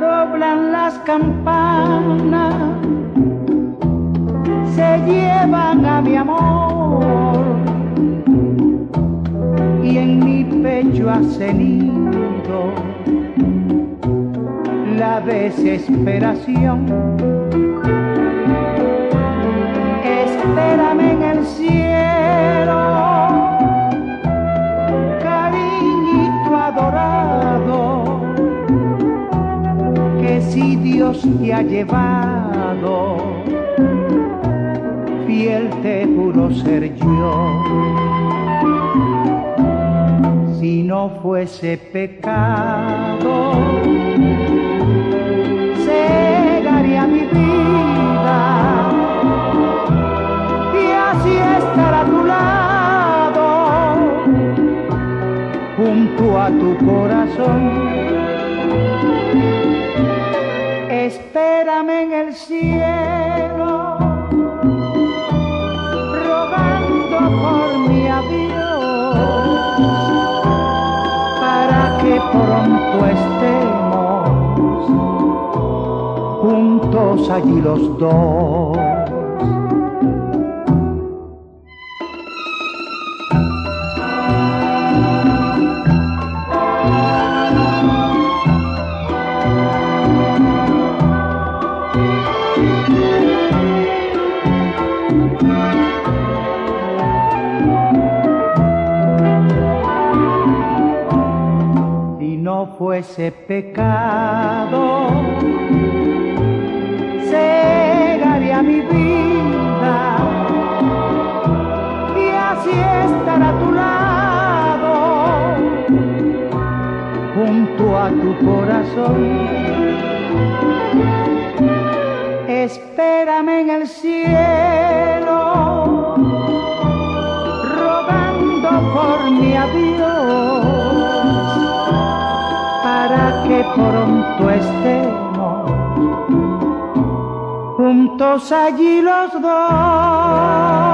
Doblan las campanas, se llevan a mi amor y en mi pecho ha cenido la desesperación. Dios te ha llevado, fiel te juro ser yo. Si no fuese pecado, cegaría mi vida y así estar a tu lado, junto a tu corazón. En el cielo, rogando por mi adiós, para que pronto estemos juntos allí los dos. Fuese pecado, cegaría mi vida y así estar a tu lado, junto a tu corazón. Espérame en el cielo, pronto estemos juntos allí los dos.